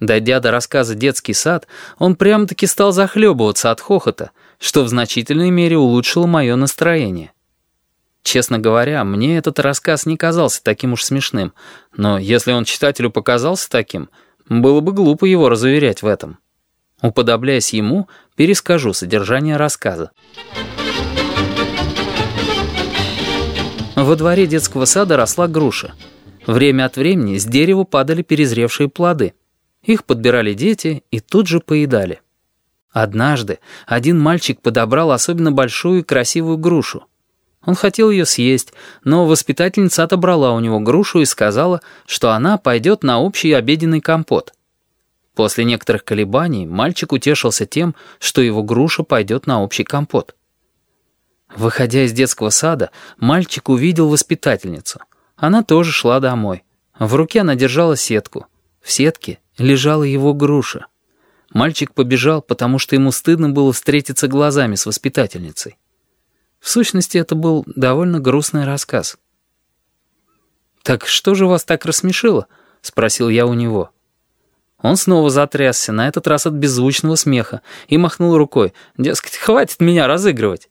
Дойдя до рассказа «Детский сад», он прямо-таки стал захлебываться от хохота, что в значительной мере улучшило мое настроение. Честно говоря, мне этот рассказ не казался таким уж смешным, но если он читателю показался таким, было бы глупо его разуверять в этом. Уподобляясь ему, перескажу содержание рассказа. Во дворе детского сада росла груша. Время от времени с дерева падали перезревшие плоды. Их подбирали дети и тут же поедали. Однажды один мальчик подобрал особенно большую и красивую грушу. Он хотел ее съесть, но воспитательница отобрала у него грушу и сказала, что она пойдет на общий обеденный компот. После некоторых колебаний мальчик утешился тем, что его груша пойдет на общий компот. Выходя из детского сада, мальчик увидел воспитательницу. Она тоже шла домой. В руке она держала сетку. В сетке лежала его груша. Мальчик побежал, потому что ему стыдно было встретиться глазами с воспитательницей. В сущности, это был довольно грустный рассказ. «Так что же вас так рассмешило?» — спросил я у него. Он снова затрясся, на этот раз от беззвучного смеха, и махнул рукой. Дескать, хватит меня разыгрывать.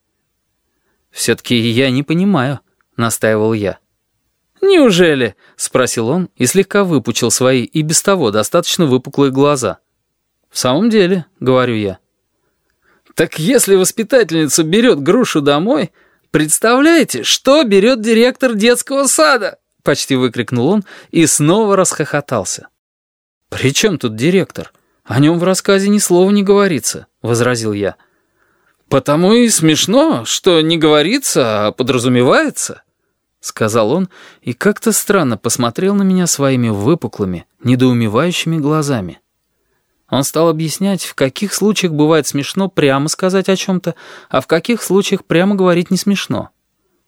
«Все-таки я не понимаю», — настаивал я. «Неужели?» — спросил он и слегка выпучил свои и без того достаточно выпуклые глаза. «В самом деле», — говорю я. Так если воспитательница берет грушу домой, представляете, что берет директор детского сада? Почти выкрикнул он и снова расхохотался. «При чем тут директор? О нем в рассказе ни слова не говорится», — возразил я. «Потому и смешно, что не говорится, а подразумевается», — сказал он и как-то странно посмотрел на меня своими выпуклыми, недоумевающими глазами. Он стал объяснять, в каких случаях бывает смешно прямо сказать о чем-то, а в каких случаях прямо говорить не смешно.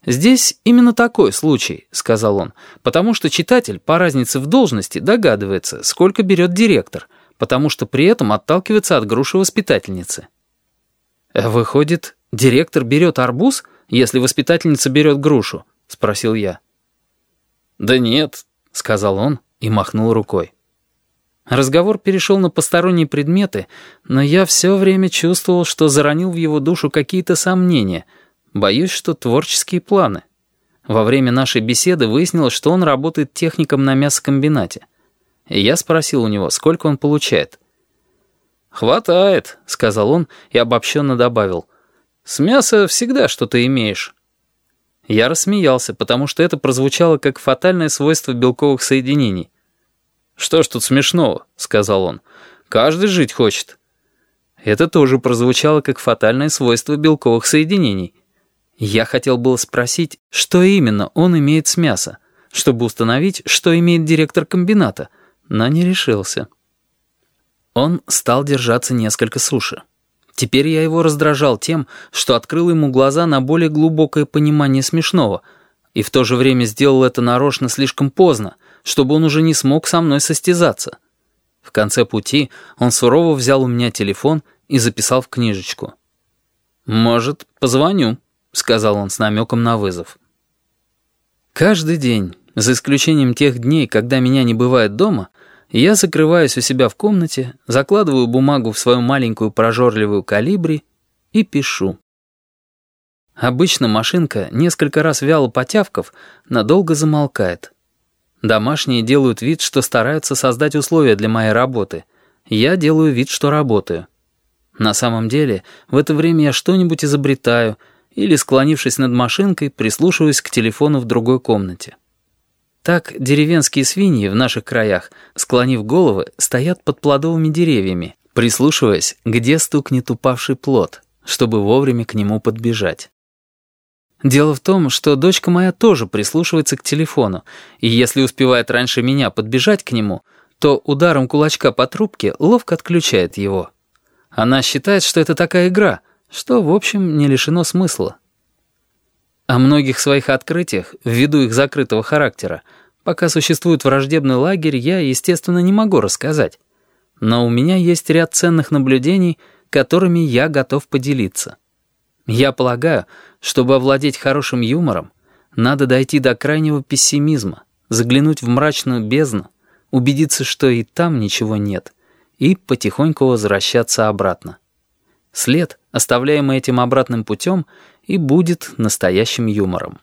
«Здесь именно такой случай», — сказал он, «потому что читатель по разнице в должности догадывается, сколько берет директор, потому что при этом отталкивается от груши воспитательницы». «Выходит, директор берет арбуз, если воспитательница берет грушу?» — спросил я. «Да нет», — сказал он и махнул рукой. Разговор перешел на посторонние предметы, но я все время чувствовал, что заронил в его душу какие-то сомнения. Боюсь, что творческие планы. Во время нашей беседы выяснилось, что он работает техником на мясокомбинате. И я спросил у него, сколько он получает. «Хватает», — сказал он и обобщенно добавил. «С мяса всегда что-то имеешь». Я рассмеялся, потому что это прозвучало как фатальное свойство белковых соединений — «Что ж тут смешного?» — сказал он. «Каждый жить хочет». Это тоже прозвучало как фатальное свойство белковых соединений. Я хотел было спросить, что именно он имеет с мяса, чтобы установить, что имеет директор комбината, но не решился. Он стал держаться несколько суше. Теперь я его раздражал тем, что открыл ему глаза на более глубокое понимание смешного, и в то же время сделал это нарочно слишком поздно, чтобы он уже не смог со мной состязаться. В конце пути он сурово взял у меня телефон и записал в книжечку. «Может, позвоню», — сказал он с намеком на вызов. Каждый день, за исключением тех дней, когда меня не бывает дома, я закрываюсь у себя в комнате, закладываю бумагу в свою маленькую прожорливую калибри и пишу. Обычно машинка, несколько раз вяло потявков, надолго замолкает — Домашние делают вид, что стараются создать условия для моей работы. Я делаю вид, что работаю. На самом деле, в это время я что-нибудь изобретаю или, склонившись над машинкой, прислушиваюсь к телефону в другой комнате. Так деревенские свиньи в наших краях, склонив головы, стоят под плодовыми деревьями, прислушиваясь, где стукнет упавший плод, чтобы вовремя к нему подбежать. Дело в том, что дочка моя тоже прислушивается к телефону, и если успевает раньше меня подбежать к нему, то ударом кулачка по трубке ловко отключает его. Она считает, что это такая игра, что, в общем, не лишено смысла. О многих своих открытиях, ввиду их закрытого характера, пока существует враждебный лагерь, я, естественно, не могу рассказать. Но у меня есть ряд ценных наблюдений, которыми я готов поделиться. Я полагаю, чтобы овладеть хорошим юмором, надо дойти до крайнего пессимизма, заглянуть в мрачную бездну, убедиться, что и там ничего нет, и потихоньку возвращаться обратно. След, оставляемый этим обратным путем, и будет настоящим юмором.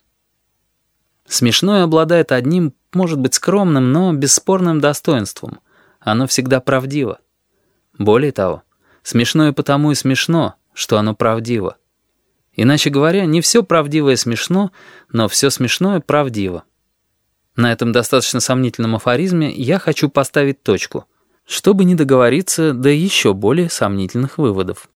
Смешное обладает одним, может быть, скромным, но бесспорным достоинством. Оно всегда правдиво. Более того, смешное потому и смешно, что оно правдиво. Иначе говоря, не все правдивое смешно, но все смешное правдиво. На этом достаточно сомнительном афоризме я хочу поставить точку, чтобы не договориться до еще более сомнительных выводов.